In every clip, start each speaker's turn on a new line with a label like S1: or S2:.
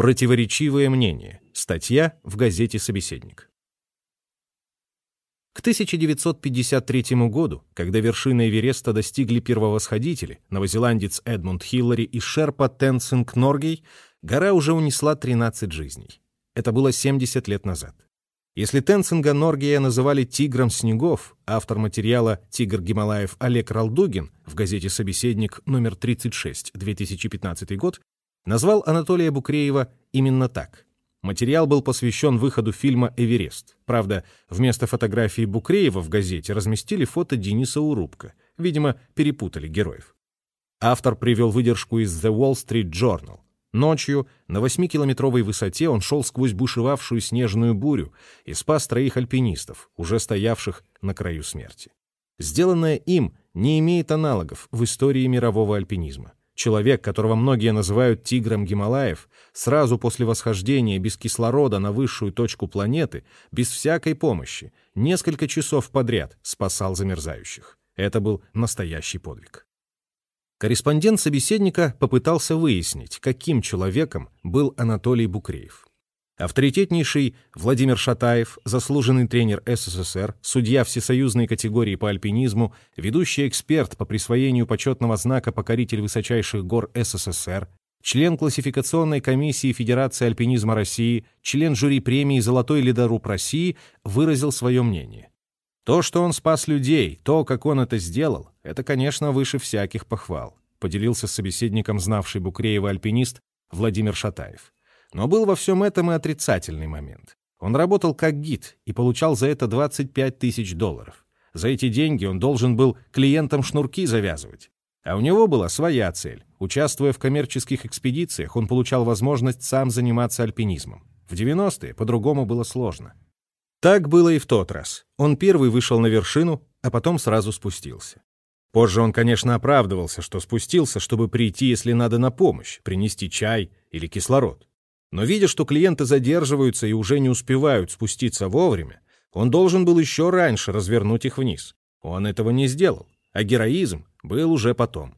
S1: Противоречивое мнение. Статья в газете «Собеседник». К 1953 году, когда вершины Эвереста достигли первовосходители, новозеландец Эдмунд Хиллари и шерпа Тенсинг Норгей, гора уже унесла 13 жизней. Это было 70 лет назад. Если Тенцинга Норгия называли «тигром снегов», автор материала «Тигр Гималаев» Олег Ралдугин в газете «Собеседник» номер 36, 2015 год, назвал Анатолия Букреева именно так. Материал был посвящен выходу фильма «Эверест». Правда, вместо фотографии Букреева в газете разместили фото Дениса Урубка. Видимо, перепутали героев. Автор привел выдержку из The Wall Street Journal. Ночью на 8-километровой высоте он шел сквозь бушевавшую снежную бурю и спас троих альпинистов, уже стоявших на краю смерти. Сделанное им не имеет аналогов в истории мирового альпинизма. Человек, которого многие называют тигром Гималаев, сразу после восхождения без кислорода на высшую точку планеты, без всякой помощи, несколько часов подряд спасал замерзающих. Это был настоящий подвиг. Корреспондент собеседника попытался выяснить, каким человеком был Анатолий Букреев. Авторитетнейший Владимир Шатаев, заслуженный тренер СССР, судья всесоюзной категории по альпинизму, ведущий эксперт по присвоению почетного знака «Покоритель высочайших гор СССР», член классификационной комиссии Федерации альпинизма России, член жюри премии «Золотой ледоруб России» выразил свое мнение. То, что он спас людей, то, как он это сделал, это, конечно, выше всяких похвал, поделился с собеседником знавший Букреева альпинист Владимир Шатаев. Но был во всем этом и отрицательный момент. Он работал как гид и получал за это 25 тысяч долларов. За эти деньги он должен был клиентам шнурки завязывать. А у него была своя цель. Участвуя в коммерческих экспедициях, он получал возможность сам заниматься альпинизмом. В 90-е по-другому было сложно. Так было и в тот раз. Он первый вышел на вершину, а потом сразу спустился. Позже он, конечно, оправдывался, что спустился, чтобы прийти, если надо, на помощь, принести чай или кислород. Но видя, что клиенты задерживаются и уже не успевают спуститься вовремя, он должен был еще раньше развернуть их вниз. Он этого не сделал, а героизм был уже потом.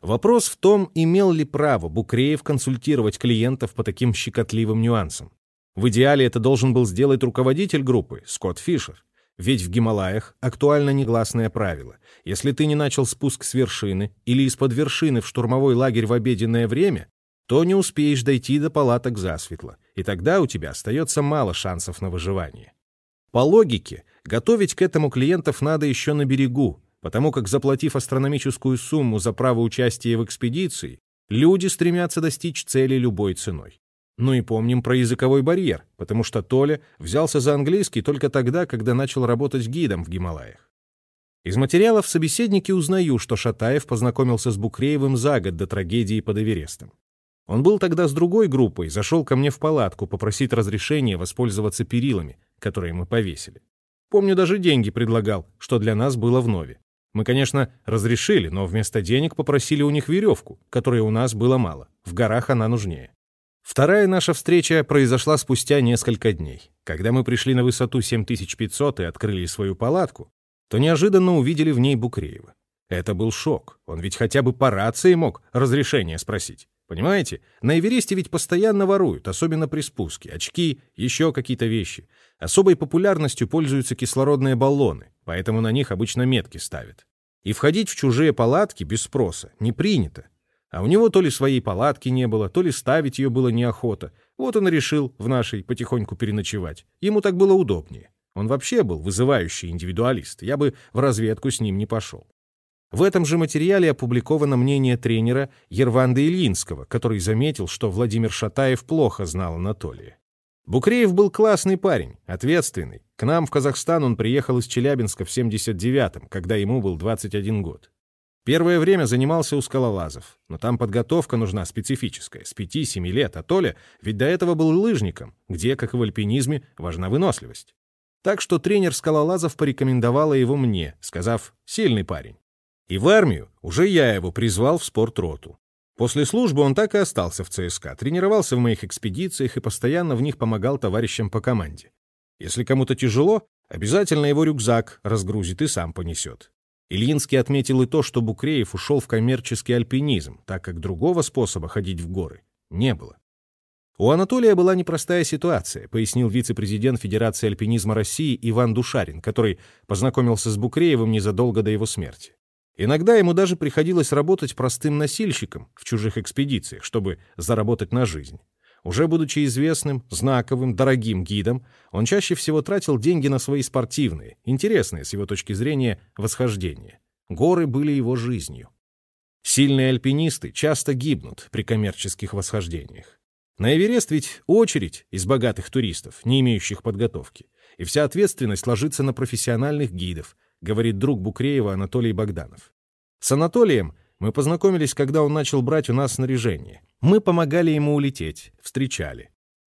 S1: Вопрос в том, имел ли право Букреев консультировать клиентов по таким щекотливым нюансам. В идеале это должен был сделать руководитель группы, Скотт Фишер. Ведь в Гималаях актуально негласное правило. Если ты не начал спуск с вершины или из-под вершины в штурмовой лагерь в обеденное время, то не успеешь дойти до палаток засветло, и тогда у тебя остается мало шансов на выживание. По логике, готовить к этому клиентов надо еще на берегу, потому как, заплатив астрономическую сумму за право участия в экспедиции, люди стремятся достичь цели любой ценой. Ну и помним про языковой барьер, потому что Толя взялся за английский только тогда, когда начал работать гидом в Гималаях. Из материалов в собеседнике узнаю, что Шатаев познакомился с Букреевым за год до трагедии под Эверестом. Он был тогда с другой группой, зашел ко мне в палатку попросить разрешения воспользоваться перилами, которые мы повесили. Помню, даже деньги предлагал, что для нас было вновь. Мы, конечно, разрешили, но вместо денег попросили у них веревку, которой у нас было мало. В горах она нужнее. Вторая наша встреча произошла спустя несколько дней. Когда мы пришли на высоту 7500 и открыли свою палатку, то неожиданно увидели в ней Букреева. Это был шок. Он ведь хотя бы по рации мог разрешение спросить. Понимаете, на Эвересте ведь постоянно воруют, особенно при спуске. Очки, еще какие-то вещи. Особой популярностью пользуются кислородные баллоны, поэтому на них обычно метки ставят. И входить в чужие палатки без спроса не принято. А у него то ли своей палатки не было, то ли ставить ее было неохота. Вот он решил в нашей потихоньку переночевать. Ему так было удобнее. Он вообще был вызывающий индивидуалист. Я бы в разведку с ним не пошел. В этом же материале опубликовано мнение тренера Ерванда Ильинского, который заметил, что Владимир Шатаев плохо знал Анатолия. Букреев был классный парень, ответственный. К нам в Казахстан он приехал из Челябинска в 79-м, когда ему был 21 год. Первое время занимался у скалолазов, но там подготовка нужна специфическая, с 5-7 лет, а Толя ведь до этого был лыжником, где, как и в альпинизме, важна выносливость. Так что тренер скалолазов порекомендовала его мне, сказав «сильный парень». И в армию уже я его призвал в спортроту. После службы он так и остался в ЦСКА, тренировался в моих экспедициях и постоянно в них помогал товарищам по команде. Если кому-то тяжело, обязательно его рюкзак разгрузит и сам понесет. Ильинский отметил и то, что Букреев ушел в коммерческий альпинизм, так как другого способа ходить в горы не было. У Анатолия была непростая ситуация, пояснил вице-президент Федерации альпинизма России Иван Душарин, который познакомился с Букреевым незадолго до его смерти. Иногда ему даже приходилось работать простым носильщиком в чужих экспедициях, чтобы заработать на жизнь. Уже будучи известным, знаковым, дорогим гидом, он чаще всего тратил деньги на свои спортивные, интересные с его точки зрения восхождения. Горы были его жизнью. Сильные альпинисты часто гибнут при коммерческих восхождениях. На Эверест ведь очередь из богатых туристов, не имеющих подготовки, и вся ответственность ложится на профессиональных гидов, говорит друг Букреева Анатолий Богданов. С Анатолием мы познакомились, когда он начал брать у нас снаряжение. Мы помогали ему улететь, встречали.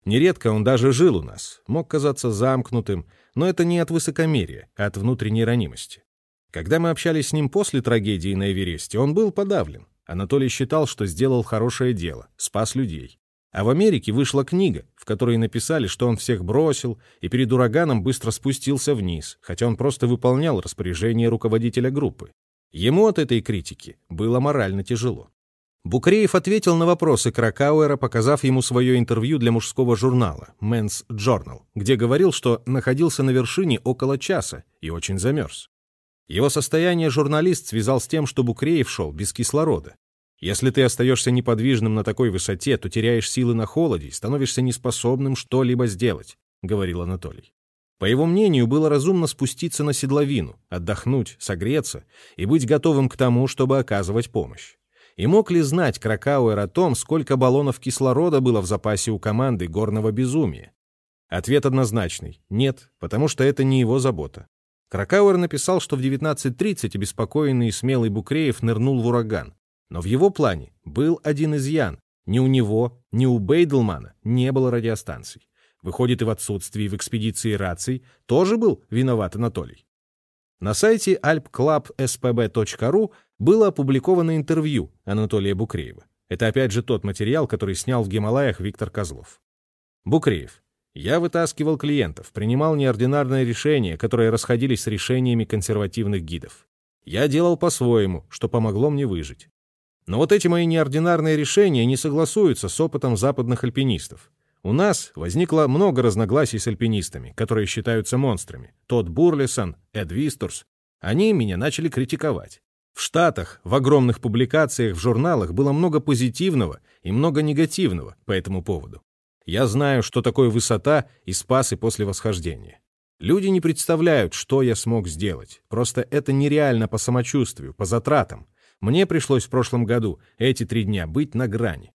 S1: Нередко он даже жил у нас, мог казаться замкнутым, но это не от высокомерия, а от внутренней ранимости. Когда мы общались с ним после трагедии на Эвересте, он был подавлен. Анатолий считал, что сделал хорошее дело, спас людей. А в Америке вышла книга, в которой написали, что он всех бросил и перед ураганом быстро спустился вниз, хотя он просто выполнял распоряжение руководителя группы. Ему от этой критики было морально тяжело. Букреев ответил на вопросы Кракауэра, показав ему свое интервью для мужского журнала Men's Journal, где говорил, что находился на вершине около часа и очень замерз. Его состояние журналист связал с тем, что Букреев шел без кислорода. Если ты остаешься неподвижным на такой высоте, то теряешь силы на холоде и становишься неспособным что-либо сделать, говорил Анатолий. По его мнению, было разумно спуститься на седловину, отдохнуть, согреться и быть готовым к тому, чтобы оказывать помощь. И мог ли знать Кракауэр о том, сколько баллонов кислорода было в запасе у команды горного безумия? Ответ однозначный – нет, потому что это не его забота. Кракауэр написал, что в 19.30 обеспокоенный и смелый Букреев нырнул в ураган. Но в его плане был один изъян. Ни у него, ни у Бейдлмана не было радиостанций. Выходит, и в отсутствии в экспедиции раций тоже был виноват Анатолий. На сайте alpclubspb.ru было опубликовано интервью Анатолия Букреева. Это опять же тот материал, который снял в Гималаях Виктор Козлов. Букреев. Я вытаскивал клиентов, принимал неординарные решения, которые расходились с решениями консервативных гидов. Я делал по-своему, что помогло мне выжить. Но вот эти мои неординарные решения не согласуются с опытом западных альпинистов. У нас возникло много разногласий с альпинистами, которые считаются монстрами. Тодд Бурлисон, Эд Висторс. Они меня начали критиковать. В Штатах в огромных публикациях в журналах было много позитивного и много негативного по этому поводу. Я знаю, что такое высота и спасы после восхождения. Люди не представляют, что я смог сделать. Просто это нереально по самочувствию, по затратам. Мне пришлось в прошлом году эти три дня быть на грани.